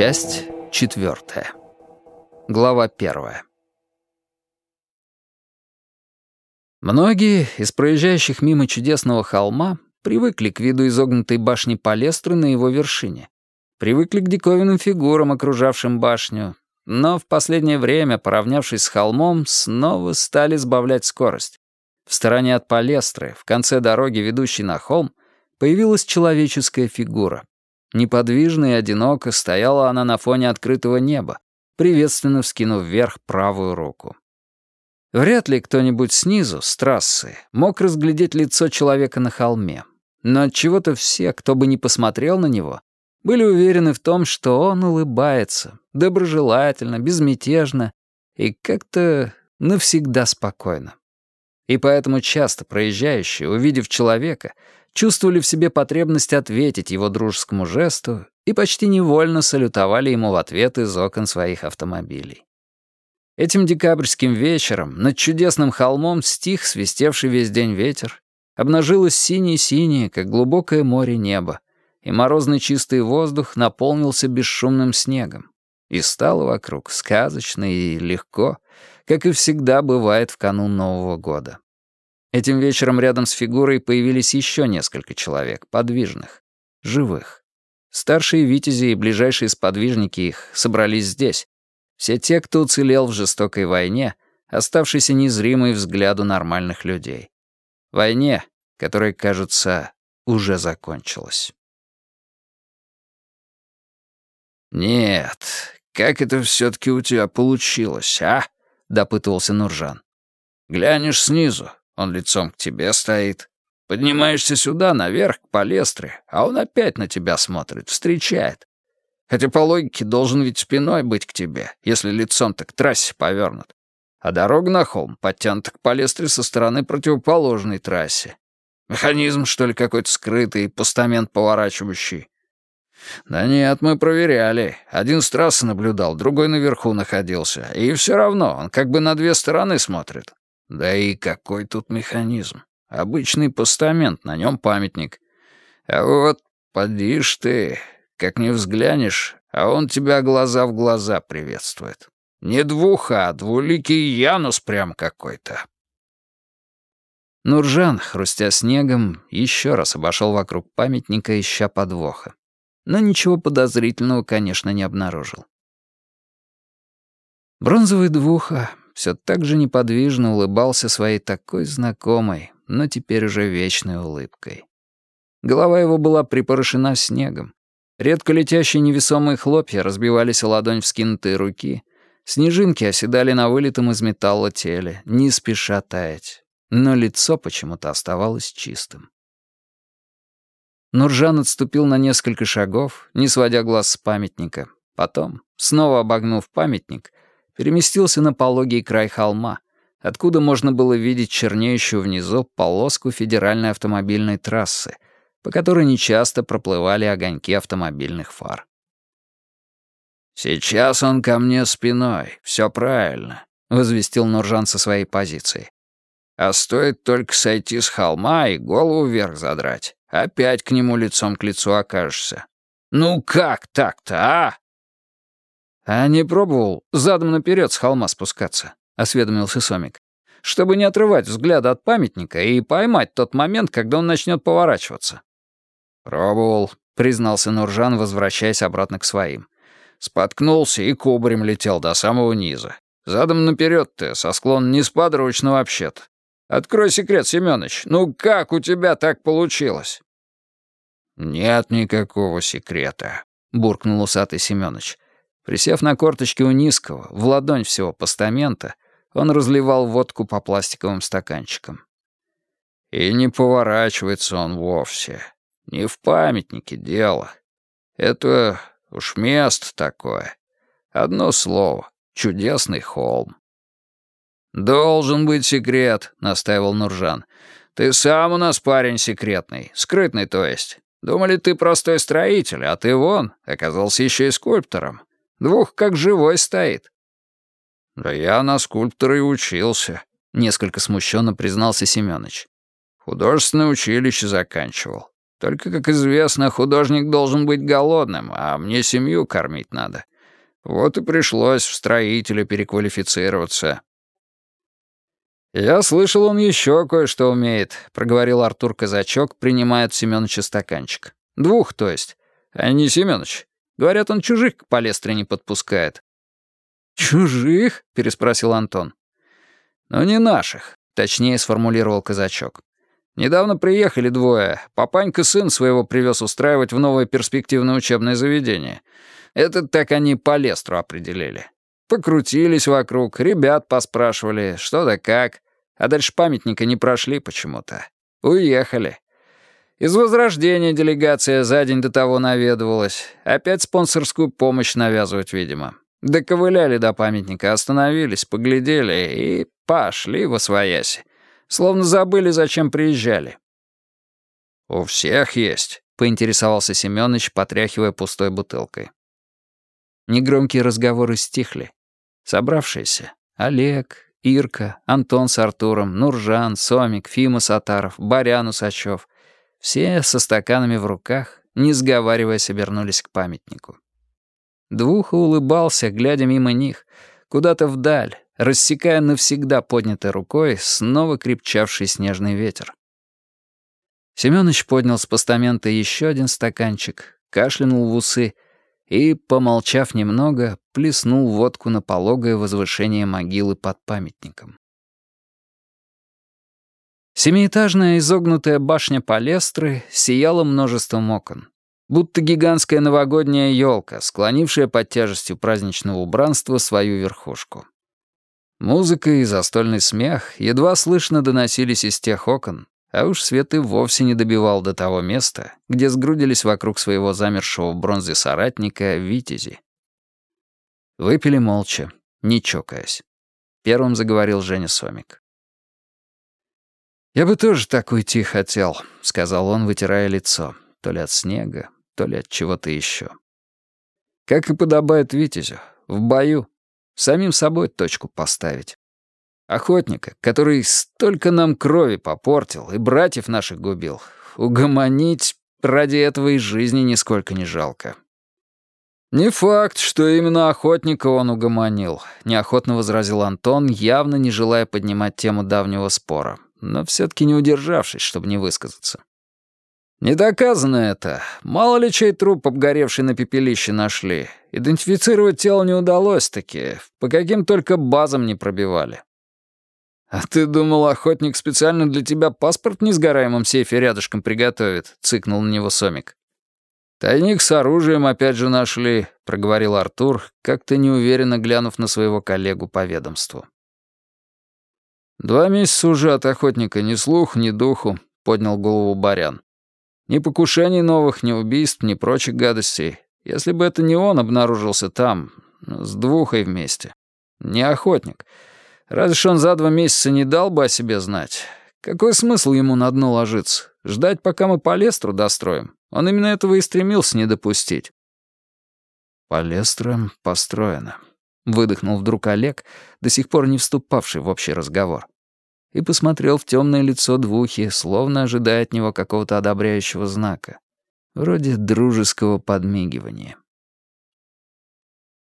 Часть четвертая. Глава первая. Многие из проезжающих мимо чудесного холма привыкли к виду изогнутой башни Палестры на его вершине, привыкли к диковинным фигурам, окружавшим башню, но в последнее время, поравнявшись с холмом, снова стали сбавлять скорость. В стороне от Палестры, в конце дороги, ведущей на холм, появилась человеческая фигура. Неподвижно и одиноко стояла она на фоне открытого неба, приветственно вскинув вверх правую руку. Вряд ли кто-нибудь снизу, с трассы, мог разглядеть лицо человека на холме. Но от чего то все, кто бы ни посмотрел на него, были уверены в том, что он улыбается, доброжелательно, безмятежно и как-то навсегда спокойно. И поэтому часто проезжающие, увидев человека, чувствовали в себе потребность ответить его дружескому жесту и почти невольно салютовали ему в ответ из окон своих автомобилей. Этим декабрьским вечером над чудесным холмом стих, свистевший весь день ветер, обнажилось синее-синее, как глубокое море небо, и морозный чистый воздух наполнился бесшумным снегом. И стало вокруг сказочно и легко, как и всегда бывает в канун Нового года. Этим вечером рядом с фигурой появились еще несколько человек, подвижных, живых. Старшие витязи и ближайшие сподвижники их собрались здесь. Все те, кто уцелел в жестокой войне, оставшейся незримой взгляду нормальных людей. Войне, которая, кажется, уже закончилась. «Нет, как это все-таки у тебя получилось, а?» — допытывался Нуржан. «Глянешь снизу, он лицом к тебе стоит. Поднимаешься сюда, наверх, к палестре, а он опять на тебя смотрит, встречает. Хотя по логике должен ведь спиной быть к тебе, если лицом-то к трассе повернут. А дорога на холм подтянута к палестре со стороны противоположной трассе. Механизм, что ли, какой-то скрытый, постамент поворачивающий. Да нет, мы проверяли. Один с трассы наблюдал, другой наверху находился. И все равно, он как бы на две стороны смотрит. Да и какой тут механизм? Обычный постамент, на нем памятник. А вот поди ж ты, как не взглянешь, а он тебя глаза в глаза приветствует. Не двуха, а двуликий Янус прям какой-то. Нуржан, хрустя снегом, еще раз обошел вокруг памятника, ища подвоха. Но ничего подозрительного, конечно, не обнаружил. Бронзовый двуха все так же неподвижно улыбался своей такой знакомой, но теперь уже вечной улыбкой. Голова его была припорошена снегом. Редко летящие невесомые хлопья разбивались о ладонь вскинутой руки. Снежинки оседали на вылитом из металла теле, не спеша таять. Но лицо почему-то оставалось чистым. Нуржан отступил на несколько шагов, не сводя глаз с памятника. Потом, снова обогнув памятник, переместился на пологий край холма, откуда можно было видеть чернеющую внизу полоску федеральной автомобильной трассы, по которой нечасто проплывали огоньки автомобильных фар. «Сейчас он ко мне спиной, все правильно», — возвестил Нуржан со своей позиции. «А стоит только сойти с холма и голову вверх задрать, опять к нему лицом к лицу окажешься. Ну как так-то, а?» «А не пробовал задом наперед с холма спускаться?» — осведомился Сомик. «Чтобы не отрывать взгляда от памятника и поймать тот момент, когда он начнет поворачиваться». «Пробовал», — признался Нуржан, возвращаясь обратно к своим. Споткнулся и кубарем летел до самого низа. Задом наперед ты, со склон несподручно вообще-то. Открой секрет, Семёныч, ну как у тебя так получилось?» «Нет никакого секрета», — буркнул усатый Семёныч. Присев на корточки у низкого, в ладонь всего постамента, он разливал водку по пластиковым стаканчикам. И не поворачивается он вовсе. Не в памятнике дело. Это уж место такое. Одно слово — чудесный холм. «Должен быть секрет», — настаивал Нуржан. «Ты сам у нас парень секретный, скрытный, то есть. Думали, ты простой строитель, а ты вон, оказался еще и скульптором. Двух как живой стоит». «Да я на скульптора и учился», — несколько смущенно признался Семёныч. «Художественное училище заканчивал. Только, как известно, художник должен быть голодным, а мне семью кормить надо. Вот и пришлось в строителя переквалифицироваться». «Я слышал, он еще кое-что умеет», — проговорил Артур Казачок, принимая от Семёныча стаканчик. «Двух, то есть. А не Семёныч. Говорят, он чужих к палестре не подпускает». «Чужих?» — переспросил Антон. «Ну, не наших», — точнее сформулировал Казачок. «Недавно приехали двое. Папанька сын своего привез устраивать в новое перспективное учебное заведение. Этот так они палестру определили. Покрутились вокруг, ребят поспрашивали, что да как. А дальше памятника не прошли почему-то. Уехали. Из Возрождения делегация за день до того наведывалась. Опять спонсорскую помощь навязывать, видимо. Доковыляли до памятника, остановились, поглядели и пошли во свояси. Словно забыли, зачем приезжали. «У всех есть», — поинтересовался Семёныч, потряхивая пустой бутылкой. Негромкие разговоры стихли. Собравшиеся — Олег, Ирка, Антон с Артуром, Нуржан, Сомик, Фима Сатаров, Барян Усачев — все со стаканами в руках, не сговариваясь, обернулись к памятнику. Двуха улыбался, глядя мимо них, куда-то вдаль, рассекая навсегда поднятой рукой снова крепчавший снежный ветер. Семёныч поднял с постамента еще один стаканчик, кашлянул в усы — и, помолчав немного, плеснул водку на пологое возвышение могилы под памятником. Семиэтажная изогнутая башня Палестры сияла множеством окон, будто гигантская новогодняя елка, склонившая под тяжестью праздничного убранства свою верхушку. Музыка и застольный смех едва слышно доносились из тех окон, а уж свет и вовсе не добивал до того места, где сгрудились вокруг своего замершего в бронзе соратника витязи. Выпили молча, не чокаясь. Первым заговорил Женя Сомик. «Я бы тоже так уйти хотел», — сказал он, вытирая лицо, то ли от снега, то ли от чего-то еще. «Как и подобает Витязю, в бою, самим собой точку поставить. Охотника, который столько нам крови попортил и братьев наших губил. Угомонить ради этого и жизни нисколько не жалко. «Не факт, что именно охотника он угомонил», — неохотно возразил Антон, явно не желая поднимать тему давнего спора, но все-таки не удержавшись, чтобы не высказаться. «Не доказано это. Мало ли чей труп, обгоревший на пепелище, нашли. Идентифицировать тело не удалось-таки. По каким только базам не пробивали. «А ты думал, охотник специально для тебя паспорт в несгораемом сейфе рядышком приготовит?» — цыкнул на него Сомик. «Тайник с оружием опять же нашли», — проговорил Артур, как-то неуверенно глянув на своего коллегу по ведомству. «Два месяца уже от охотника ни слух, ни духу», — поднял голову Барян. «Ни покушений новых, ни убийств, ни прочих гадостей. Если бы это не он обнаружился там, с двухой вместе. Не охотник». Разве ж он за два месяца не дал бы о себе знать? Какой смысл ему на дно ложиться? Ждать, пока мы Палестру достроим? Он именно этого и стремился не допустить. «Палестра построена», — выдохнул вдруг Олег, до сих пор не вступавший в общий разговор, и посмотрел в темное лицо Двухи, словно ожидая от него какого-то одобряющего знака, вроде дружеского подмигивания.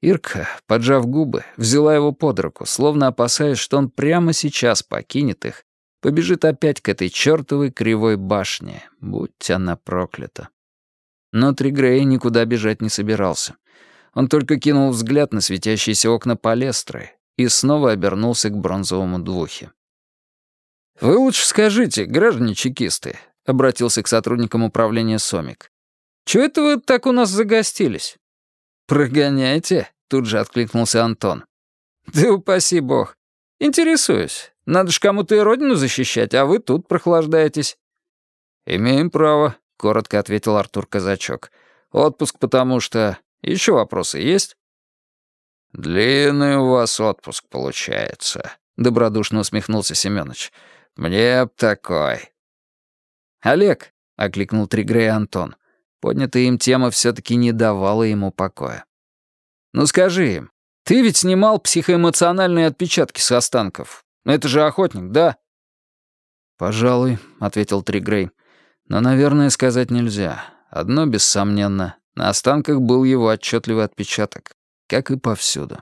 Ирка, поджав губы, взяла его под руку, словно опасаясь, что он прямо сейчас покинет их, побежит опять к этой чертовой кривой башне, будь она проклята. Но Тригрей никуда бежать не собирался. Он только кинул взгляд на светящиеся окна палестры и снова обернулся к бронзовому двухе. «Вы лучше скажите, граждане чекисты», — обратился к сотрудникам управления Сомик. «Чего это вы так у нас загостились? «Прогоняйте», — тут же откликнулся Антон. «Да упаси бог. Интересуюсь. Надо ж кому-то и родину защищать, а вы тут прохлаждаетесь». «Имеем право», — коротко ответил Артур Казачок. «Отпуск потому что... Еще вопросы есть?» «Длинный у вас отпуск получается», — добродушно усмехнулся Семёныч. «Мне б такой». «Олег», — окликнул Тригрей Антон, Поднятая им тема все-таки не давала ему покоя. «Ну скажи им, ты ведь снимал психоэмоциональные отпечатки с останков. Это же охотник, да?» «Пожалуй», — ответил Тригрей. Но, наверное, сказать нельзя. Одно бессомненно. На останках был его отчетливый отпечаток, как и повсюду.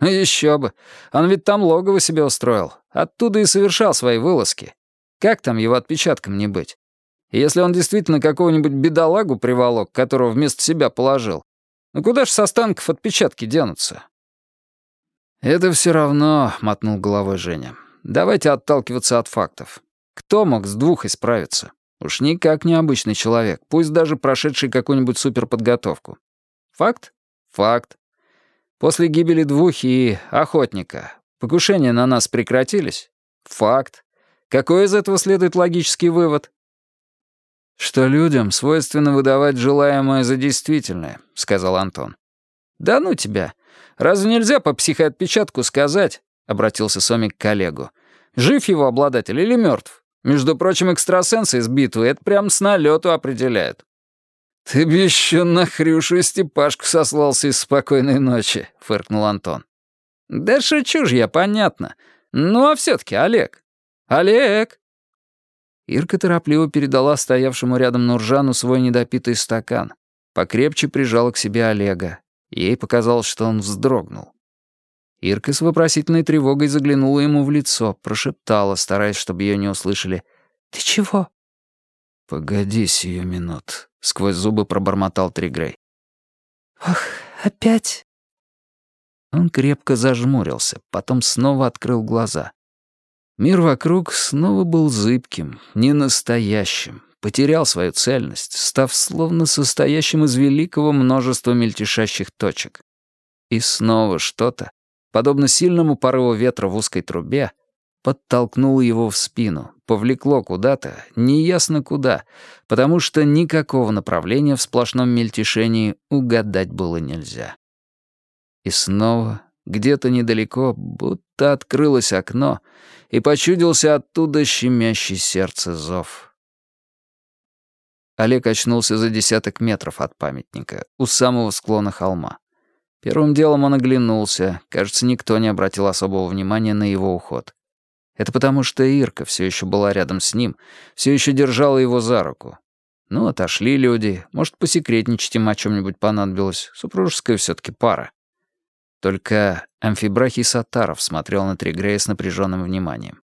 Еще бы. Он ведь там логово себе устроил. Оттуда и совершал свои вылазки. Как там его отпечатком не быть? если он действительно какого-нибудь бедолагу приволок, которого вместо себя положил, ну куда ж с останков отпечатки денутся? «Это все равно», — мотнул головой Женя. «Давайте отталкиваться от фактов. Кто мог с двух исправиться? Уж никак не обычный человек, пусть даже прошедший какую-нибудь суперподготовку. Факт? Факт. После гибели двух и охотника покушения на нас прекратились? Факт. Какой из этого следует логический вывод? «Что людям свойственно выдавать желаемое за действительное», — сказал Антон. «Да ну тебя. Разве нельзя по психоотпечатку сказать?» — обратился Сомик к коллегу. «Жив его обладатель или мертв? Между прочим, экстрасенсы из битвы это прям с налету определяют». «Ты бы еще на Хрюшу и Степашку сослался из спокойной ночи», — фыркнул Антон. «Да шучу ж я, понятно. Ну а все-таки Олег. Олег!» Ирка торопливо передала стоявшему рядом Нуржану свой недопитый стакан. Покрепче прижала к себе Олега. Ей показалось, что он вздрогнул. Ирка с вопросительной тревогой заглянула ему в лицо, прошептала, стараясь, чтобы ее не услышали. «Ты чего?» «Погоди сию минут», — сквозь зубы пробормотал Тригрей. «Ох, опять?» Он крепко зажмурился, потом снова открыл глаза. Мир вокруг снова был зыбким, ненастоящим, потерял свою цельность, став словно состоящим из великого множества мельтешащих точек. И снова что-то, подобно сильному порыву ветра в узкой трубе, подтолкнуло его в спину, повлекло куда-то, неясно куда, потому что никакого направления в сплошном мельтешении угадать было нельзя. И снова где-то недалеко будто открылось окно, и почудился оттуда щемящий сердце зов. Олег очнулся за десяток метров от памятника, у самого склона холма. Первым делом он оглянулся, кажется, никто не обратил особого внимания на его уход. Это потому, что Ирка все еще была рядом с ним, все еще держала его за руку. Ну, отошли люди, может, посекретничать им о чем-нибудь понадобилось, супружеская все таки пара. Только амфибрахий Сатаров смотрел на Тригрея с напряженным вниманием.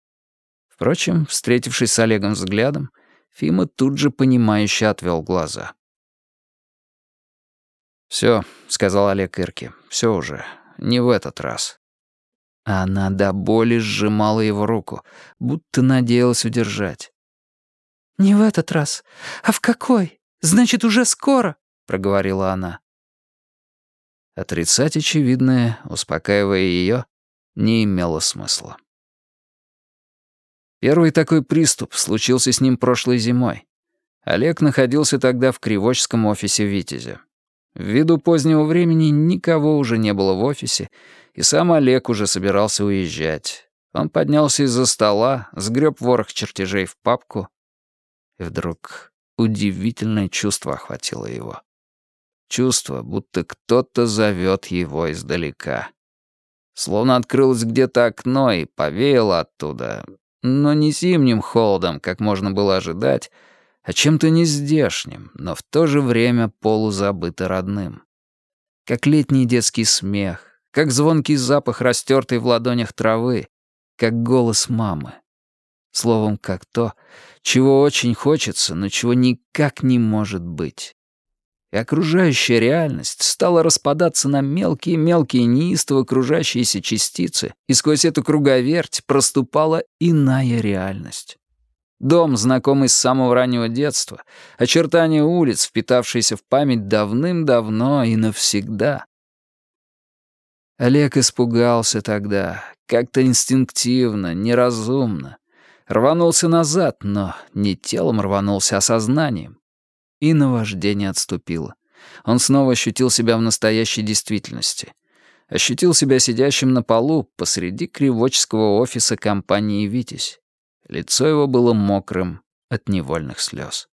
Впрочем, встретившись с Олегом взглядом, Фима тут же понимающе отвел глаза. «Все», — сказал Олег Ирке, — «все уже, не в этот раз». Она до боли сжимала его руку, будто надеялась удержать. «Не в этот раз. А в какой? Значит, уже скоро», — проговорила она. Отрицать очевидное, успокаивая ее, не имело смысла. Первый такой приступ случился с ним прошлой зимой. Олег находился тогда в Кривочском офисе «Витязя». Ввиду позднего времени никого уже не было в офисе, и сам Олег уже собирался уезжать. Он поднялся из-за стола, сгреб ворох чертежей в папку, и вдруг удивительное чувство охватило его. Чувство, будто кто-то зовет его издалека. Словно открылось где-то окно и повеяло оттуда, но не зимним холодом, как можно было ожидать, а чем-то нездешним, но в то же время полузабыто родным. Как летний детский смех, как звонкий запах растертой в ладонях травы, как голос мамы. Словом, как то, чего очень хочется, но чего никак не может быть и окружающая реальность стала распадаться на мелкие-мелкие неистово кружащиеся частицы, и сквозь эту круговерть проступала иная реальность. Дом, знакомый с самого раннего детства, очертания улиц, впитавшиеся в память давным-давно и навсегда. Олег испугался тогда, как-то инстинктивно, неразумно. Рванулся назад, но не телом рванулся, а сознанием и наваждение отступило. Он снова ощутил себя в настоящей действительности. Ощутил себя сидящим на полу посреди кривоческого офиса компании «Витязь». Лицо его было мокрым от невольных слез.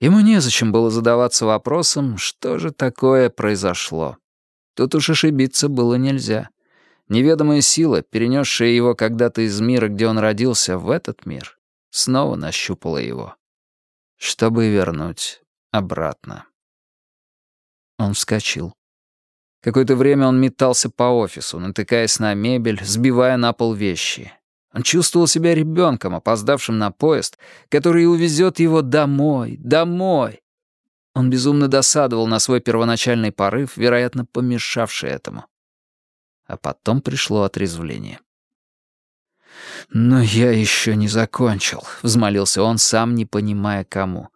Ему незачем было задаваться вопросом, что же такое произошло. Тут уж ошибиться было нельзя. Неведомая сила, перенесшая его когда-то из мира, где он родился, в этот мир, снова нащупала его, чтобы вернуть обратно. Он вскочил. Какое-то время он метался по офису, натыкаясь на мебель, сбивая на пол вещи. Он чувствовал себя ребенком, опоздавшим на поезд, который увезет его домой, домой. Он безумно досадовал на свой первоначальный порыв, вероятно, помешавший этому. А потом пришло отрезвление. «Но я еще не закончил», — взмолился он, сам не понимая кому.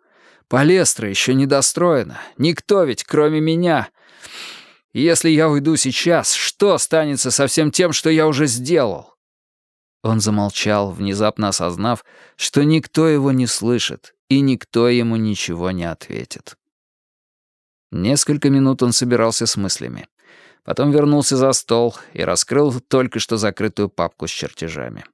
«Палестра еще не достроена. Никто ведь, кроме меня. Если я уйду сейчас, что останется со всем тем, что я уже сделал?» Он замолчал, внезапно осознав, что никто его не слышит, и никто ему ничего не ответит. Несколько минут он собирался с мыслями. Потом вернулся за стол и раскрыл только что закрытую папку с чертежами.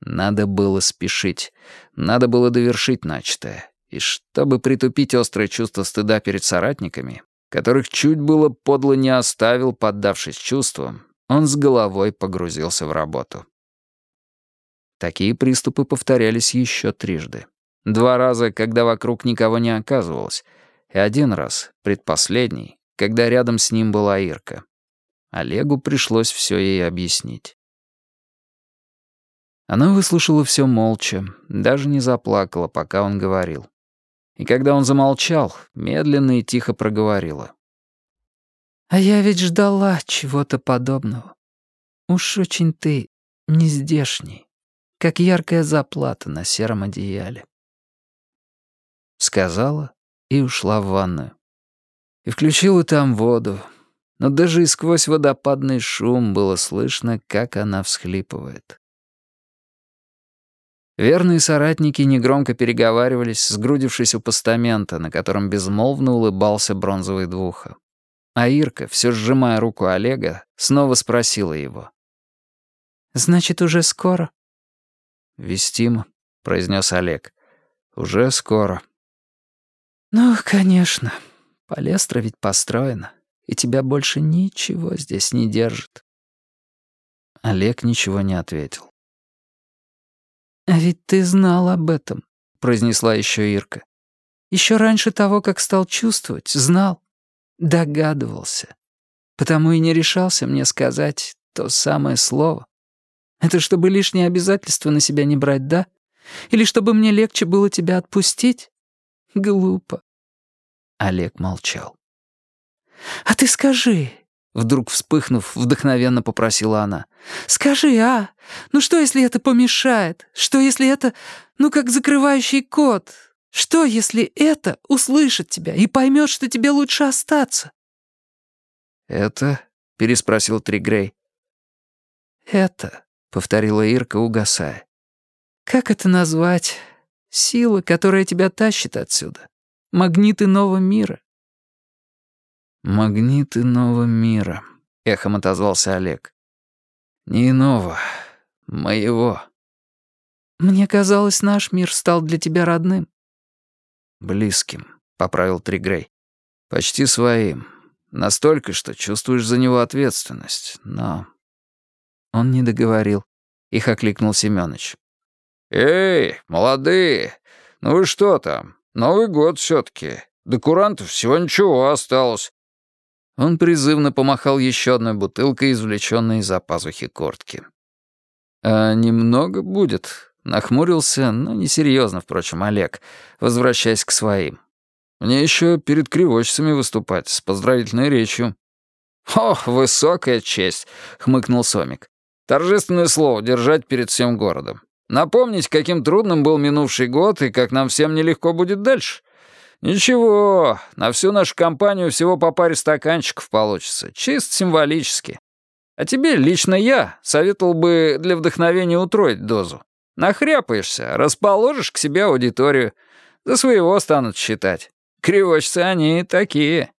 Надо было спешить, надо было довершить начатое. И чтобы притупить острое чувство стыда перед соратниками, которых чуть было подло не оставил, поддавшись чувствам, он с головой погрузился в работу. Такие приступы повторялись еще трижды. Два раза, когда вокруг никого не оказывалось, и один раз, предпоследний, когда рядом с ним была Ирка. Олегу пришлось все ей объяснить. Она выслушала все молча, даже не заплакала, пока он говорил. И когда он замолчал, медленно и тихо проговорила. «А я ведь ждала чего-то подобного. Уж очень ты нездешний» как яркая заплата на сером одеяле. Сказала и ушла в ванную. И включила там воду, но даже и сквозь водопадный шум было слышно, как она всхлипывает. Верные соратники негромко переговаривались, сгрудившись у постамента, на котором безмолвно улыбался бронзовый двуха. А Ирка, все сжимая руку Олега, снова спросила его. «Значит, уже скоро?» «Вестим», — произнес Олег. «Уже скоро». «Ну, конечно. Палестра ведь построена, и тебя больше ничего здесь не держит». Олег ничего не ответил. «А ведь ты знал об этом», — произнесла еще Ирка. Еще раньше того, как стал чувствовать, знал, догадывался. Потому и не решался мне сказать то самое слово, это чтобы лишние обязательства на себя не брать, да? Или чтобы мне легче было тебя отпустить? Глупо. Олег молчал. «А ты скажи», — вдруг вспыхнув, вдохновенно попросила она. «Скажи, а? Ну что, если это помешает? Что, если это, ну, как закрывающий код? Что, если это услышит тебя и поймет, что тебе лучше остаться?» «Это?» — переспросил Тригрей. «Это», повторила Ирка, угасая. Как это назвать? Сила, которая тебя тащит отсюда. Магниты нового мира. Магниты нового мира, эхом отозвался Олег. Не иного, моего. Мне казалось, наш мир стал для тебя родным. Близким, поправил Тригрей. Почти своим. Настолько, что чувствуешь за него ответственность, но он не договорил. Их окликнул Семёныч. «Эй, молодые, ну вы что там? Новый год все-таки. До курантов всего ничего осталось». Он призывно помахал еще одной бутылкой, извлеченной из-за пазухи куртки. «А немного будет», — нахмурился, но несерьезно, впрочем, Олег, возвращаясь к своим. «Мне еще перед кривочцами выступать с поздравительной речью». «Ох, высокая честь», — хмыкнул Сомик. Торжественное слово держать перед всем городом. Напомнить, каким трудным был минувший год и как нам всем нелегко будет дальше. Ничего, на всю нашу компанию всего по паре стаканчиков получится, чисто символически. А тебе лично я советовал бы для вдохновения утроить дозу. Нахряпаешься, расположишь к себе аудиторию. За своего станут считать. Кривочцы они такие.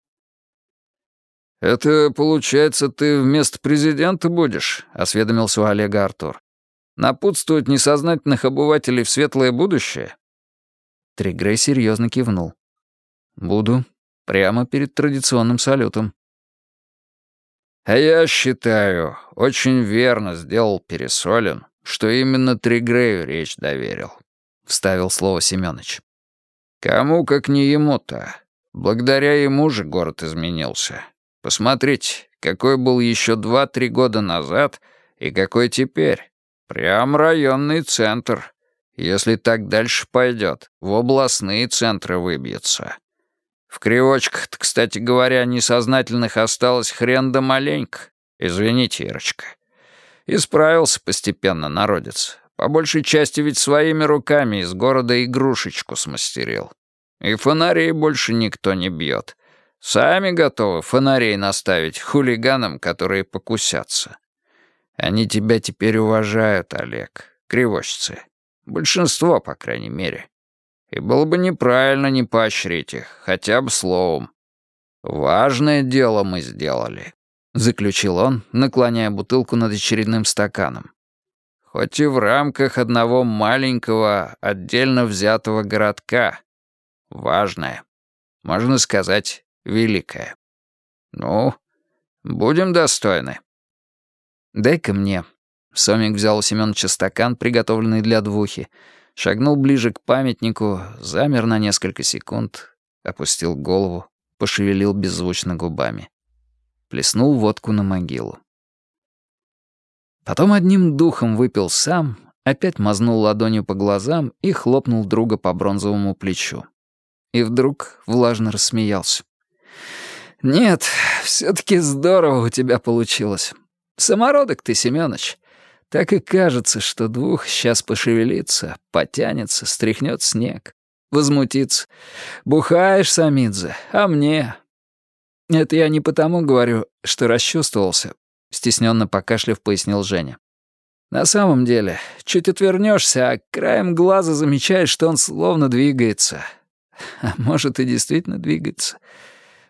«Это, получается, ты вместо президента будешь?» — осведомился у Олега Артур. «Напутствовать несознательных обывателей в светлое будущее?» Тригрей серьезно кивнул. «Буду. Прямо перед традиционным салютом». «А я считаю, очень верно сделал Пересолин, что именно Тригрею речь доверил. — вставил слово Семёныч. «Кому, как не ему-то. Благодаря ему же город изменился. Посмотрите, какой был еще два-три года назад и какой теперь. Прям районный центр. Если так дальше пойдет, в областные центры выбьется. В кривочках кстати говоря, несознательных осталось хрен да маленько. Извините, Ирочка. Исправился постепенно народец. По большей части ведь своими руками из города игрушечку смастерил. И фонарей больше никто не бьет. Сами готовы фонарей наставить хулиганам, которые покусятся. Они тебя теперь уважают, Олег, кривощцы. Большинство, по крайней мере. И было бы неправильно не поощрить их, хотя бы словом. Важное дело мы сделали. — заключил он, наклоняя бутылку над очередным стаканом. «Хоть и в рамках одного маленького, отдельно взятого городка. Важное. Можно сказать, великое. Ну, будем достойны». «Дай-ка мне». Сомик взял у Семёныча стакан, приготовленный для двухи, шагнул ближе к памятнику, замер на несколько секунд, опустил голову, пошевелил беззвучно губами плеснул водку на могилу. Потом одним духом выпил сам, опять мазнул ладонью по глазам и хлопнул друга по бронзовому плечу. И вдруг влажно рассмеялся. «Нет, все-таки здорово у тебя получилось. Самородок ты, Семёныч. Так и кажется, что двух сейчас пошевелится, потянется, стряхнет снег, возмутится. Бухаешь, Самидзе, а мне, «Это я не потому говорю, что расчувствовался», — стесненно покашляв, пояснил Женя. «На самом деле, чуть отвернешься, а краем глаза замечаешь, что он словно двигается. А может, и действительно двигается.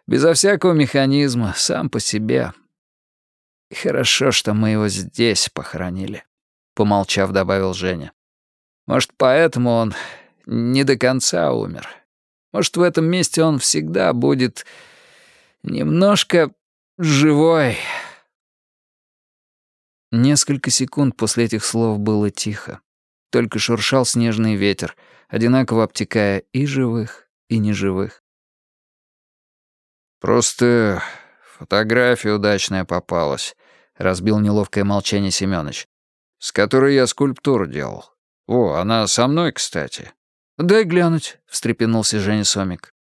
Безо всякого механизма, сам по себе. Хорошо, что мы его здесь похоронили», — помолчав, добавил Женя. «Может, поэтому он не до конца умер. Может, в этом месте он всегда будет...» Немножко живой. Несколько секунд после этих слов было тихо. Только шуршал снежный ветер, одинаково обтекая и живых, и неживых. «Просто фотография удачная попалась», — разбил неловкое молчание Семёныч, «с которой я скульптуру делал. О, она со мной, кстати». «Дай глянуть», — встрепенулся Женя Сомик.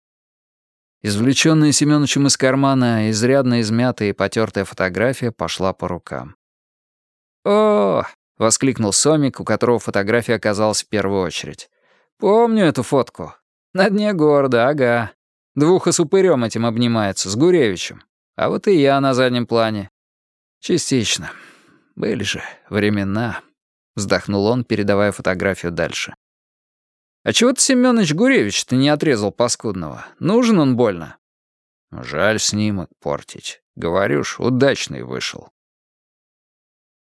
Извлеченная Семёнычем из кармана, изрядно измятая и потертая фотография пошла по рукам. «О!» — воскликнул Сомик, у которого фотография оказалась в первую очередь. «Помню эту фотку. На дне города, ага. Двуха с упырем этим обнимается, с Гуревичем. А вот и я на заднем плане. Частично. Были же времена», — вздохнул он, передавая фотографию дальше. А чего ты, Семёныч Гуревич-то не отрезал паскудного? Нужен он больно. Жаль снимок портить. Говорю ж, удачный вышел.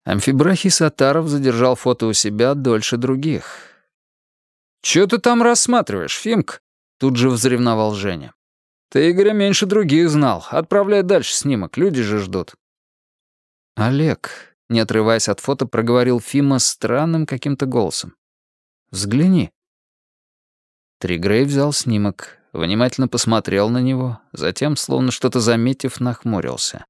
Амфибрахий Сатаров задержал фото у себя дольше других. «Чё ты там рассматриваешь, Фимк?» Тут же взревновал Женя. «Ты Игоря меньше других знал. Отправляй дальше снимок, люди же ждут». «Олег», не отрываясь от фото, проговорил Фима странным каким-то голосом. «Взгляни». Тригрей взял снимок, внимательно посмотрел на него, затем, словно что-то заметив, нахмурился.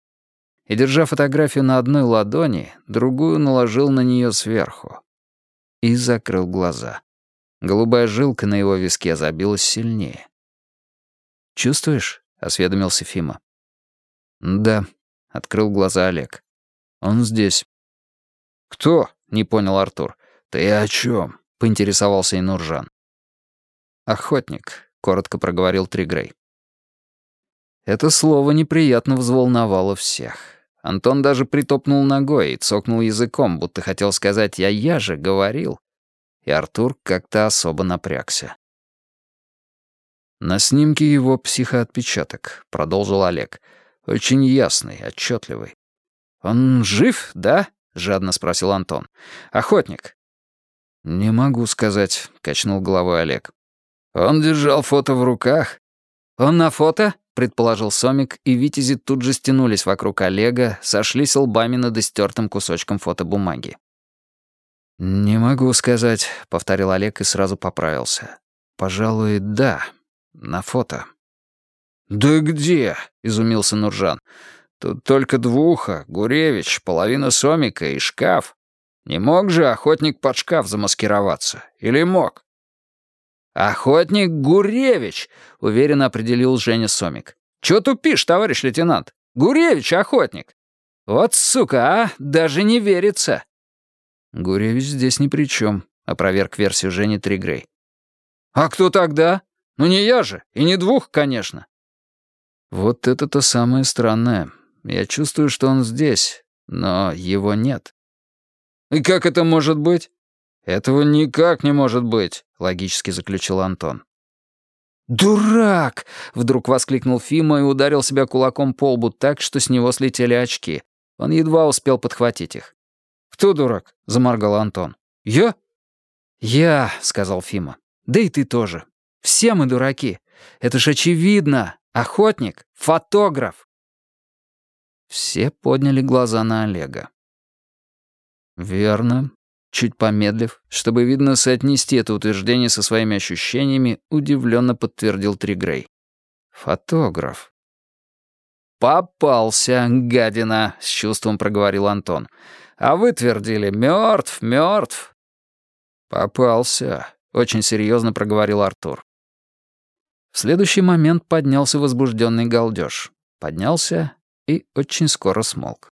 И, держа фотографию на одной ладони, другую наложил на нее сверху. И закрыл глаза. Голубая жилка на его виске забилась сильнее. «Чувствуешь?» — осведомился Фима. «Да», — открыл глаза Олег. «Он здесь». «Кто?» — не понял Артур. «Ты о чем? поинтересовался Инуржан. «Охотник», — коротко проговорил Тригрей. Это слово неприятно взволновало всех. Антон даже притопнул ногой и цокнул языком, будто хотел сказать «я я же говорил». И Артур как-то особо напрягся. «На снимке его психоотпечаток», — продолжил Олег. «Очень ясный, отчетливый». «Он жив, да?» — жадно спросил Антон. «Охотник». «Не могу сказать», — качнул головой Олег. Он держал фото в руках. Он на фото? предположил Сомик, и Витязи тут же стянулись вокруг Олега, сошлись лбами над истертым кусочком фотобумаги. «Не могу сказать», — повторил Олег и сразу поправился. «Пожалуй, да. На фото». «Да где?» — изумился Нуржан. «Тут только двуха, Гуревич, половина сомика и шкаф. Не мог же охотник под шкаф замаскироваться? Или мог?» «Охотник Гуревич», — уверенно определил Женя Сомик. «Чё тупишь, товарищ лейтенант? Гуревич — охотник. Вот сука, а, даже не верится». «Гуревич здесь ни при чем», — опроверг версию Жени Тригрей. «А кто тогда? Ну не я же, и не двух, конечно». «Вот это-то самое странное. Я чувствую, что он здесь, но его нет». «И как это может быть?» «Этого никак не может быть», — логически заключил Антон. «Дурак!» — вдруг воскликнул Фима и ударил себя кулаком по лбу так, что с него слетели очки. Он едва успел подхватить их. «Кто дурак?» — заморгал Антон. «Я?» «Я», — сказал Фима. «Да и ты тоже. Все мы дураки. Это ж очевидно. Охотник, фотограф». Все подняли глаза на Олега. «Верно», Чуть помедлив, чтобы, видно, соотнести это утверждение со своими ощущениями, удивленно подтвердил Тригрей. «Фотограф». «Попался, гадина», — с чувством проговорил Антон. «А вы твердили, мертв, мертв». «Попался», — очень серьезно проговорил Артур. В следующий момент поднялся возбужденный галдеж. Поднялся и очень скоро смолк.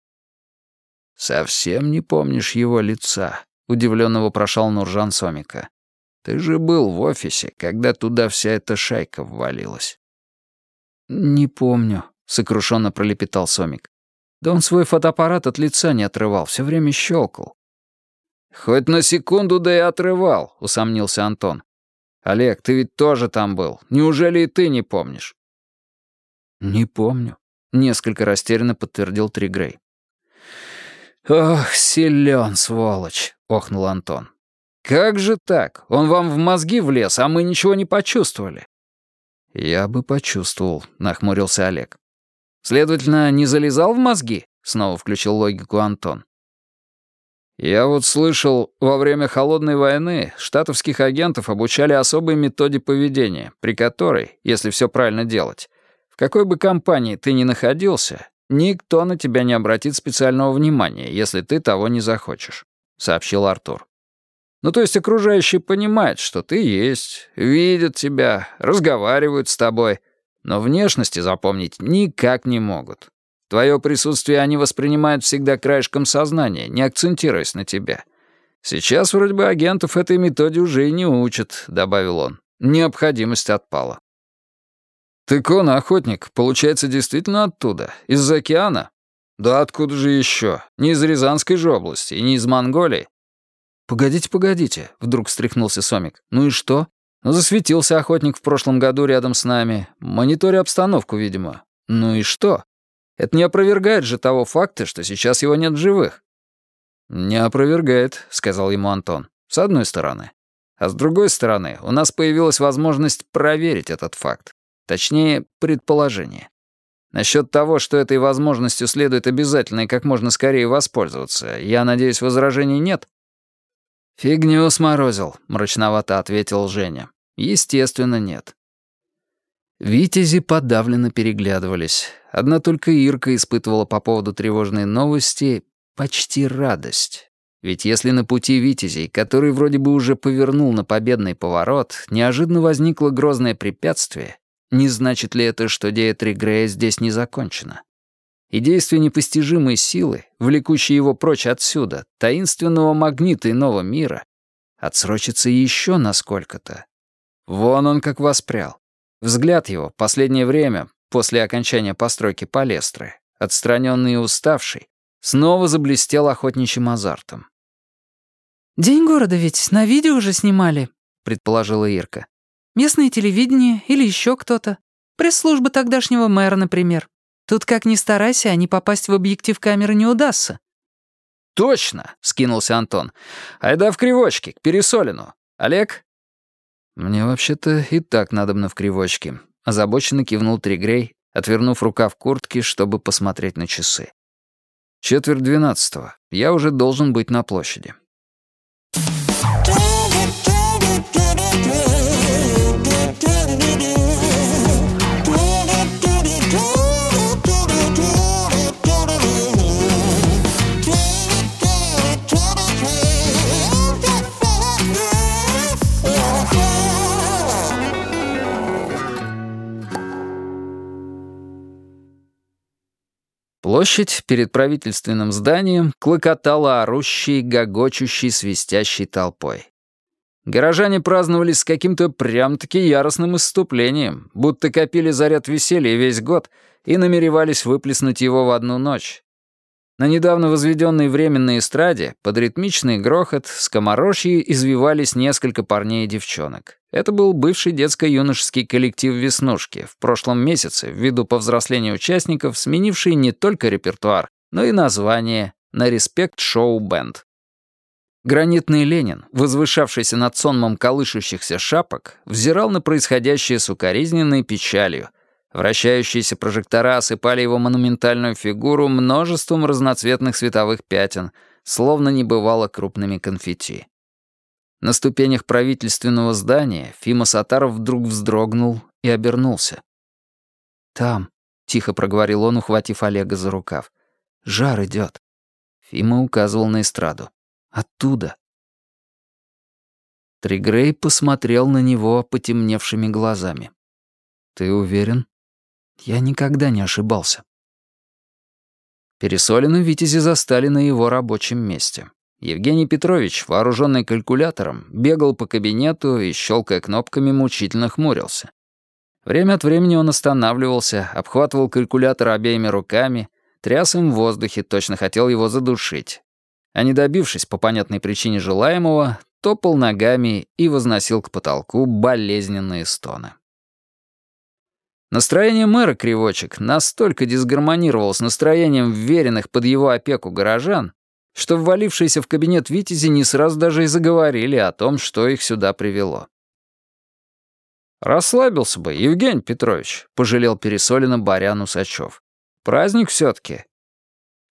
«Совсем не помнишь его лица?» — удивленно вопрошал Нуржан Сомика. «Ты же был в офисе, когда туда вся эта шайка ввалилась». «Не помню», — сокрушенно пролепетал Сомик. «Да он свой фотоаппарат от лица не отрывал, все время щелкал». «Хоть на секунду да и отрывал», — усомнился Антон. «Олег, ты ведь тоже там был. Неужели и ты не помнишь?» «Не помню», — несколько растерянно подтвердил Тригрей. «Ох, силен, сволочь!» — охнул Антон. «Как же так? Он вам в мозги влез, а мы ничего не почувствовали». «Я бы почувствовал», — нахмурился Олег. «Следовательно, не залезал в мозги?» — снова включил логику Антон. «Я вот слышал, во время Холодной войны штатовских агентов обучали особой методе поведения, при которой, если все правильно делать, в какой бы компании ты ни находился, «Никто на тебя не обратит специального внимания, если ты того не захочешь», — сообщил Артур. «Ну, то есть окружающие понимают, что ты есть, видят тебя, разговаривают с тобой, но внешности запомнить никак не могут. Твое присутствие они воспринимают всегда краешком сознания, не акцентируясь на тебя. Сейчас вроде бы агентов этой методе уже и не учат», — добавил он. «Необходимость отпала». «Так он, охотник, получается, действительно оттуда, из-за океана?» «Да откуда же еще? Не из Рязанской же области и не из Монголии». «Погодите, погодите», — вдруг встряхнулся Сомик. «Ну и что? Ну, засветился охотник в прошлом году рядом с нами. Мониторя обстановку, видимо. Ну и что? Это не опровергает же того факта, что сейчас его нет в живых». «Не опровергает», — сказал ему Антон. «С одной стороны. А с другой стороны, у нас появилась возможность проверить этот факт. Точнее, предположение. Насчет того, что этой возможностью следует обязательно и как можно скорее воспользоваться, я надеюсь, возражений нет? «Фигню сморозил», — мрачновато ответил Женя. «Естественно, нет». Витязи подавленно переглядывались. Одна только Ирка испытывала по поводу тревожной новости почти радость. Ведь если на пути Витязей, который вроде бы уже повернул на победный поворот, неожиданно возникло грозное препятствие, не значит ли это, что Деятри Грея здесь не закончена? И действие непостижимой силы, влекущей его прочь отсюда, таинственного магнита иного мира, отсрочится еще на сколько-то. Вон он как воспрял. Взгляд его, последнее время, после окончания постройки палестры, отстраненный и уставший, снова заблестел охотничьим азартом. «День города ведь на видео уже снимали», — предположила Ирка. Местное телевидение или еще кто-то. Пресс-служба тогдашнего мэра, например. Тут как ни старайся, а не попасть в объектив камеры не удастся». «Точно!» — скинулся Антон. «Айда в кривочки, к Пересолину. Олег?» «Мне вообще-то и так надобно в кривочки», — озабоченно кивнул Тригрей, отвернув рукав куртки, чтобы посмотреть на часы. «Четверть двенадцатого. Я уже должен быть на площади». Площадь перед правительственным зданием клокотала орущей, гогочущей, свистящей толпой. Горожане праздновали с каким-то прям-таки яростным исступлением, будто копили заряд веселья весь год и намеревались выплеснуть его в одну ночь. На недавно возведенной временной эстраде под ритмичный грохот скоморожьи извивались несколько парней и девчонок. Это был бывший детско-юношеский коллектив «Веснушки», в прошлом месяце, ввиду повзросления участников, сменивший не только репертуар, но и название на «Респект Шоу Бенд». Гранитный Ленин, возвышавшийся над сонмом колышущихся шапок, взирал на происходящее с укоризненной печалью, Вращающиеся прожектора осыпали его монументальную фигуру множеством разноцветных световых пятен, словно не бывало крупными конфетти. На ступенях правительственного здания Фима Сатаров вдруг вздрогнул и обернулся. «Там», — тихо проговорил он, ухватив Олега за рукав, — «жар идет». Фима указывал на эстраду. «Оттуда». Тригрей посмотрел на него потемневшими глазами. «Ты уверен?» Я никогда не ошибался. Пересолину Витязи застали на его рабочем месте. Евгений Петрович, вооруженный калькулятором, бегал по кабинету и, щелкая кнопками, мучительно хмурился. Время от времени он останавливался, обхватывал калькулятор обеими руками, тряс им в воздухе, точно хотел его задушить. А не добившись по понятной причине желаемого, топал ногами и возносил к потолку болезненные стоны. Настроение мэра Кривочек настолько дисгармонировало с настроением вверенных под его опеку горожан, что ввалившиеся в кабинет Витязи не сразу даже и заговорили о том, что их сюда привело. «Расслабился бы, Евгений Петрович», — пожалел пересолено Барян Усачев. «Праздник все-таки».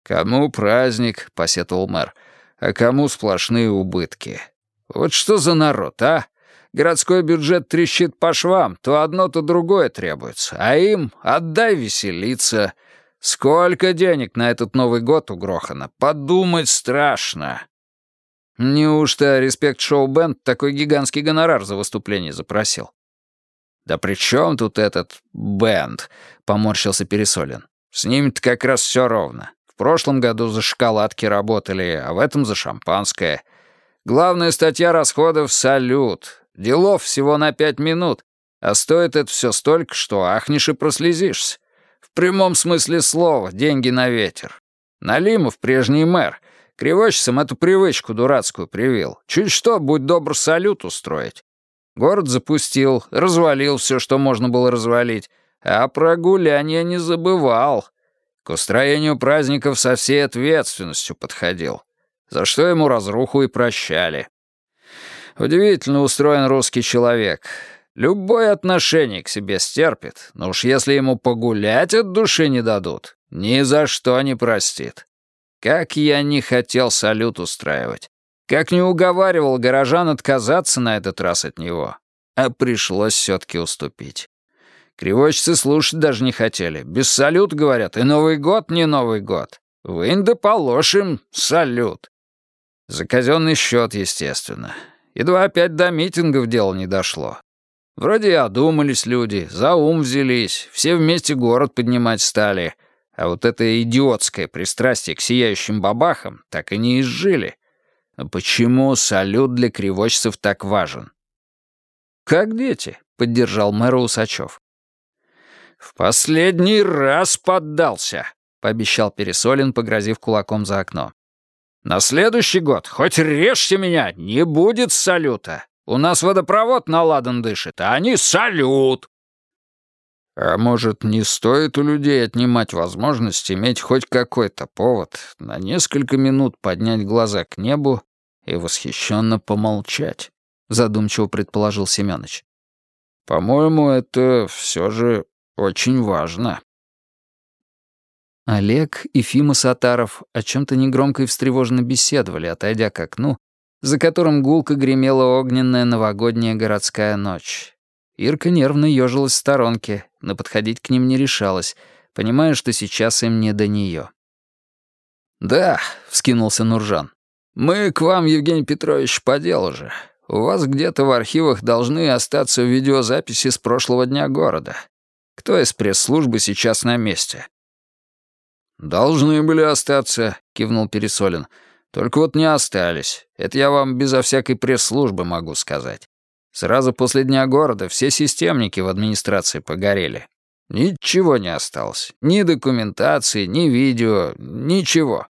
«Кому праздник?» — посетовал мэр. «А кому сплошные убытки? Вот что за народ, а? Городской бюджет трещит по швам, то одно, то другое требуется. А им отдай веселиться. Сколько денег на этот Новый год угрохано? Подумать страшно. Неужто Респект Шоу Бенд такой гигантский гонорар за выступление запросил? «Да при чем тут этот бенд?» — поморщился Пересолин. «С ними-то как раз все ровно. В прошлом году за шоколадки работали, а в этом за шампанское. Главная статья расходов — салют. Делов всего на пять минут, а стоит это все столько, что ахнешь и прослезишься. В прямом смысле слова, деньги на ветер. Налимов, прежний мэр, кривочцам эту привычку дурацкую привил. Чуть что, будь добр, салют устроить. Город запустил, развалил все, что можно было развалить, а про гуляние не забывал. К устроению праздников со всей ответственностью подходил, за что ему разруху и прощали. Удивительно устроен русский человек. Любое отношение к себе стерпит, но уж если ему погулять от души не дадут, ни за что не простит. Как я не хотел салют устраивать. Как не уговаривал горожан отказаться на этот раз от него. А пришлось все-таки уступить. Кривочцы слушать даже не хотели. Без салют, говорят, и Новый год не Новый год. Вынь да салют. За казенный счет, естественно. Едва опять до митингов дело не дошло. Вроде и одумались люди, за ум взялись, все вместе город поднимать стали. А вот это идиотское пристрастие к сияющим бабахам так и не изжили. почему салют для кривочцев так важен? «Как дети», — поддержал мэра Усачев. «В последний раз поддался», — пообещал Пересолин, погрозив кулаком за окно. На следующий год, хоть режьте меня, не будет салюта. У нас водопровод наладан дышит, а они салют. А может, не стоит у людей отнимать возможность иметь хоть какой-то повод на несколько минут поднять глаза к небу и восхищенно помолчать, задумчиво предположил Семёныч. По-моему, это все же очень важно. Олег и Фима Сатаров о чем-то негромко и встревоженно беседовали, отойдя к окну, за которым гулко гремела огненная новогодняя городская ночь. Ирка нервно ёжилась в сторонке, но подходить к ним не решалась, понимая, что сейчас им не до нее. «Да», — вскинулся Нуржан, — «мы к вам, Евгений Петрович, по делу же. У вас где-то в архивах должны остаться видеозаписи с прошлого дня города. Кто из пресс-службы сейчас на месте?» «Должны были остаться», — кивнул Пересолин. «Только вот не остались. Это я вам безо всякой пресс-службы могу сказать. Сразу после Дня города все системники в администрации погорели. Ничего не осталось. Ни документации, ни видео, ничего.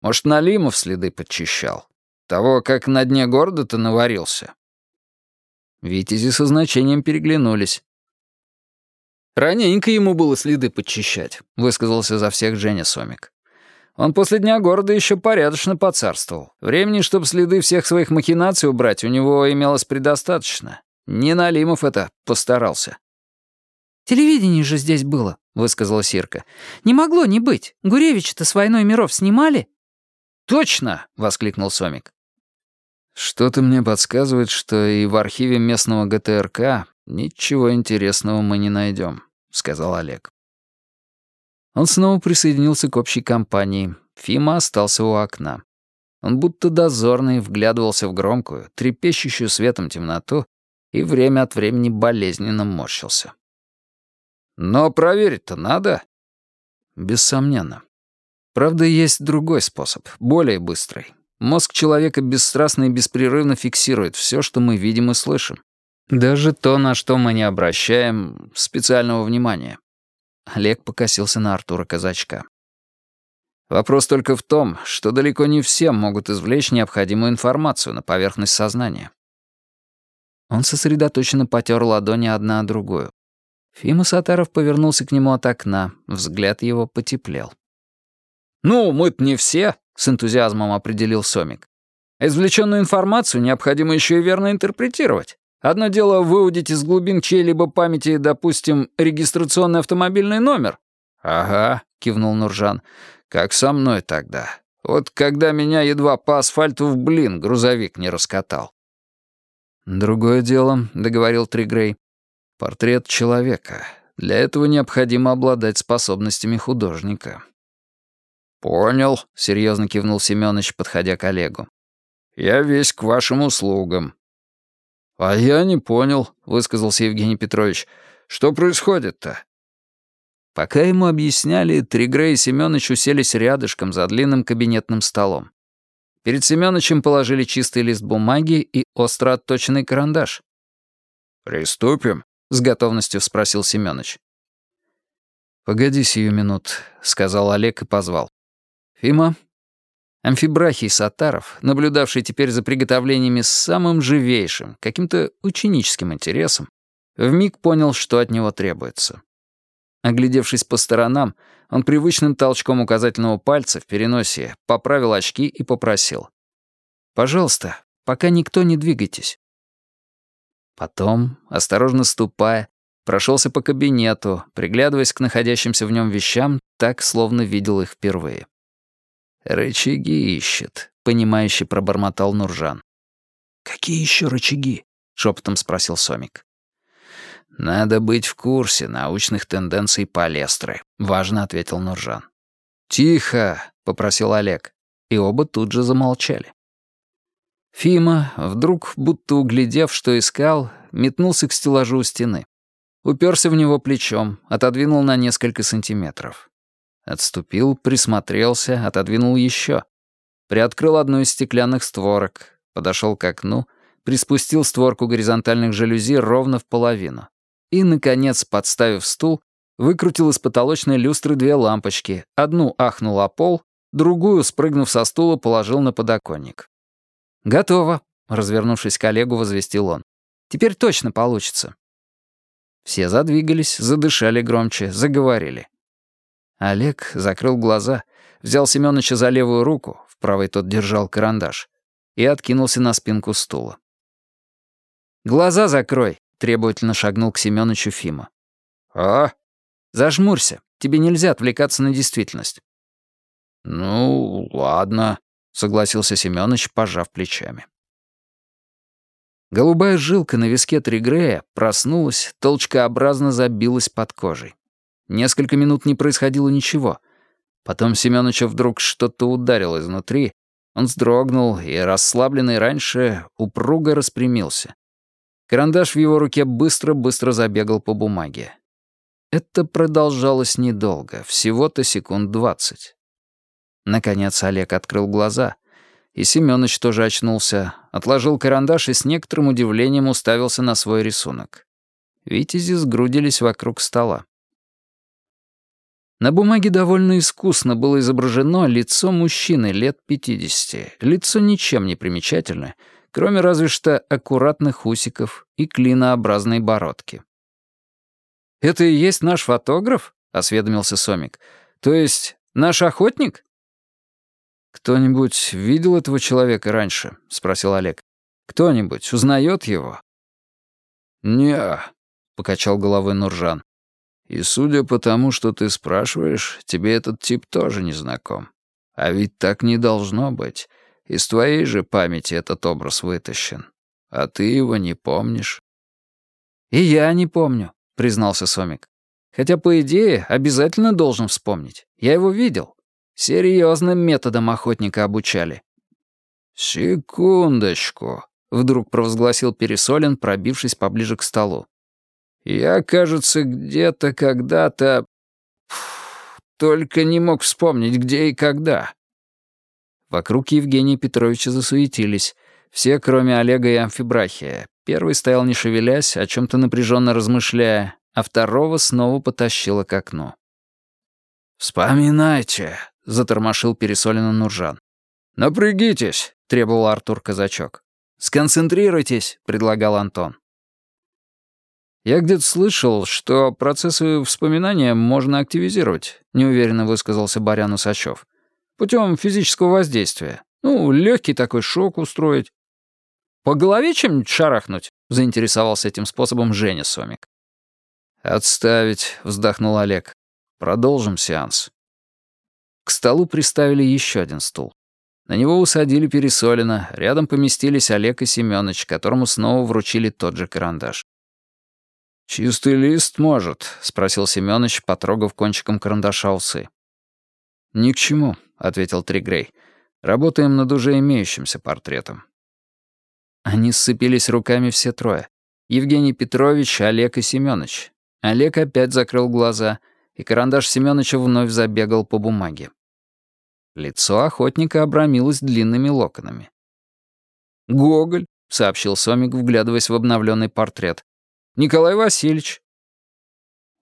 Может, Налимов следы подчищал? Того, как на дне города-то наварился?» Витязи со значением переглянулись. «Раненько ему было следы подчищать», — высказался за всех Женя Сомик. «Он после Дня города еще порядочно поцарствовал. Времени, чтобы следы всех своих махинаций убрать, у него имелось предостаточно. Не Налимов это постарался». «Телевидение же здесь было», — высказала Сирка. «Не могло не быть. Гуревич-то с «Войной миров» снимали?» «Точно!» — воскликнул Сомик. «Что-то мне подсказывает, что и в архиве местного ГТРК ничего интересного мы не найдем», — сказал Олег. Он снова присоединился к общей компании. Фима остался у окна. Он будто дозорный вглядывался в громкую, трепещущую светом темноту и время от времени болезненно морщился. «Но проверить-то надо?» «Бессомненно. Правда, есть другой способ, более быстрый. Мозг человека бесстрастно и беспрерывно фиксирует все, что мы видим и слышим. Даже то, на что мы не обращаем специального внимания. Олег покосился на Артура Казачка. Вопрос только в том, что далеко не все могут извлечь необходимую информацию на поверхность сознания. Он сосредоточенно потер ладони одна о другую. Фима Сатаров повернулся к нему от окна, взгляд его потеплел. «Ну, мы-то не все», — с энтузиазмом определил Сомик. «Извлеченную информацию необходимо еще и верно интерпретировать. Одно дело выудить из глубин чьей-либо памяти, допустим, регистрационный автомобильный номер. «Ага», — кивнул Нуржан, — «как со мной тогда. Вот когда меня едва по асфальту в блин грузовик не раскатал». «Другое дело», — договорил Тригрей, — «портрет человека. Для этого необходимо обладать способностями художника». «Понял», — серьезно кивнул Семёныч, подходя к Олегу. «Я весь к вашим услугам». «А я не понял», — высказался Евгений Петрович. «Что происходит-то?» Пока ему объясняли, Тригрей и Семёныч уселись рядышком за длинным кабинетным столом. Перед Семёнычем положили чистый лист бумаги и остро отточенный карандаш. «Приступим?» — с готовностью спросил Семёныч. «Погоди сию минут», — сказал Олег и позвал. «Фима, Амфибрахий Сатаров, наблюдавший теперь за приготовлениями с самым живейшим, каким-то ученическим интересом, вмиг понял, что от него требуется. Оглядевшись по сторонам, он привычным толчком указательного пальца в переносе поправил очки и попросил. «Пожалуйста, пока никто не двигайтесь». Потом, осторожно ступая, прошелся по кабинету, приглядываясь к находящимся в нем вещам, так, словно видел их впервые. «Рычаги ищет», — понимающе пробормотал Нуржан. «Какие еще рычаги?» — шепотом спросил Сомик. «Надо быть в курсе научных тенденций палестры», — важно ответил Нуржан. «Тихо», — попросил Олег, и оба тут же замолчали. Фима, вдруг, будто углядев, что искал, метнулся к стеллажу у стены. Уперся в него плечом, отодвинул на несколько сантиметров. Отступил, присмотрелся, отодвинул еще. Приоткрыл одну из стеклянных створок, подошел к окну, приспустил створку горизонтальных жалюзи ровно в половину. И, наконец, подставив стул, выкрутил из потолочной люстры две лампочки. Одну ахнул о пол, другую, спрыгнув со стула, положил на подоконник. «Готово», — развернувшись к Олегу, возвестил он. «Теперь точно получится». Все задвигались, задышали громче, заговорили. Олег закрыл глаза, взял Семёныча за левую руку, в правой тот держал карандаш, и откинулся на спинку стула. «Глаза закрой», — требовательно шагнул к Семёнычу Фима. «А?» «Зажмурься, тебе нельзя отвлекаться на действительность». «Ну, ладно», — согласился Семёныч, пожав плечами. Голубая жилка на виске Тригрея проснулась, толчкообразно забилась под кожей. Несколько минут не происходило ничего. Потом Семёныча вдруг что-то ударило изнутри. Он вздрогнул и, расслабленный раньше, упруго распрямился. Карандаш в его руке быстро-быстро забегал по бумаге. Это продолжалось недолго, всего-то секунд двадцать. Наконец Олег открыл глаза, и Семёныч тоже очнулся, отложил карандаш и с некоторым удивлением уставился на свой рисунок. Витязи сгрудились вокруг стола. На бумаге довольно искусно было изображено лицо мужчины лет 50. Лицо ничем не примечательное, кроме разве что аккуратных усиков и клинообразной бородки. «Это и есть наш фотограф?» — осведомился Сомик. «То есть наш охотник?» «Кто-нибудь видел этого человека раньше?» — спросил Олег. «Кто-нибудь узнает его?» «Не-а», покачал головой Нуржан. «И судя по тому, что ты спрашиваешь, тебе этот тип тоже не знаком. А ведь так не должно быть. Из твоей же памяти этот образ вытащен. А ты его не помнишь». «И я не помню», признался Сомик. «Хотя, по идее, обязательно должен вспомнить. Я его видел. Серьезным методом охотника обучали». «Секундочку», — вдруг провозгласил Пересолин, пробившись поближе к столу. «Я, кажется, где-то когда-то... Только не мог вспомнить, где и когда». Вокруг Евгения Петровича засуетились. Все, кроме Олега и Амфибрахия. Первый стоял не шевелясь, о чем-то напряженно размышляя, а второго снова потащило к окну. «Вспоминайте», — затормошил пересолено Нуржан. «Напрягитесь», — требовал Артур Казачок. «Сконцентрируйтесь», — предлагал Антон. «Я где-то слышал, что процессы вспоминания можно активизировать», — неуверенно высказался Барян Усачев. «Путем физического воздействия. Ну, легкий такой шок устроить. «По голове чем-нибудь шарахнуть?» — заинтересовался этим способом Женя Сомик. «Отставить», — вздохнул Олег. «Продолжим сеанс». К столу приставили еще один стул. На него усадили Пересолина, рядом поместились Олег и Семёныч, которому снова вручили тот же карандаш. «Чистый лист, может?» — спросил Семёныч, потрогав кончиком карандаша усы. «Ни к чему», — ответил Тригрей. «Работаем над уже имеющимся портретом. Они сцепились руками все трое. Евгений Петрович, Олег и Семёныч. Олег опять закрыл глаза, и карандаш Семёныча вновь забегал по бумаге. Лицо охотника обрамилось длинными локонами. «Гоголь», — сообщил Сомик, вглядываясь в обновленный портрет. «Николай Васильевич».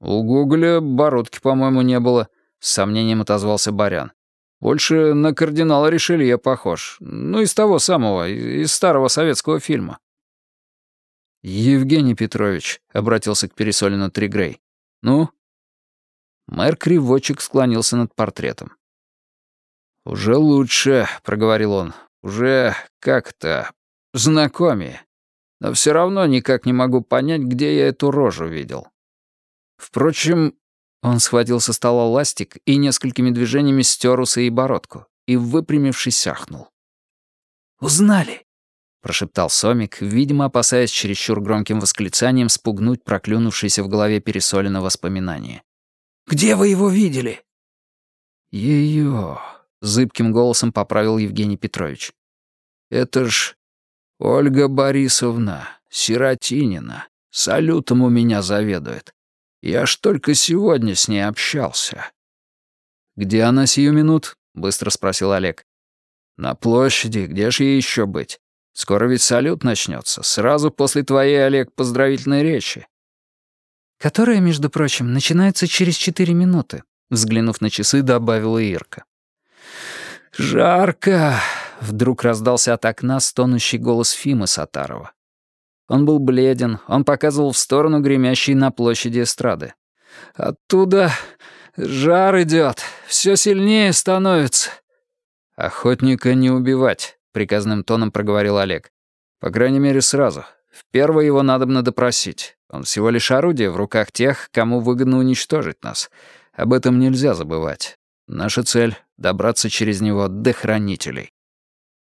«У Гоголя бородки, по-моему, не было», — с сомнением отозвался Барян. Больше на кардинала Ришелье похож. Ну, из того самого, из старого советского фильма. «Евгений Петрович», — обратился к Пересолину Тригрей. «Ну?» Мэр Кривочек склонился над портретом. «Уже лучше», — проговорил он. «Уже как-то знакомее. Но все равно никак не могу понять, где я эту рожу видел. Впрочем, он схватил со стола ластик и несколькими движениями стер усы и бородку, и, выпрямившись, ахнул. «Узнали!» — прошептал Сомик, видимо, опасаясь чересчур громким восклицанием спугнуть проклюнувшееся в голове пересоленное воспоминание. «Где вы его видели?» «Ее!» — зыбким голосом поправил Евгений Петрович. «Это ж Ольга Борисовна, Сиротинина, салютом у меня заведует. Я ж только сегодня с ней общался». «Где она сию минут?» — быстро спросил Олег. «На площади, где ж ей еще быть? Скоро ведь салют начнется, сразу после твоей, Олег, поздравительной речи». «Которая, между прочим, начинается через четыре минуты», — взглянув на часы, добавила Ирка. «Жарко!» — вдруг раздался от окна стонущий голос Фимы Сатарова. Он был бледен, он показывал в сторону гремящей на площади эстрады. «Оттуда жар идет, все сильнее становится». «Охотника не убивать», — приказным тоном проговорил Олег. «По крайней мере, сразу. В первое его надобно допросить. Он всего лишь орудие в руках тех, кому выгодно уничтожить нас. Об этом нельзя забывать. Наша цель — добраться через него до хранителей».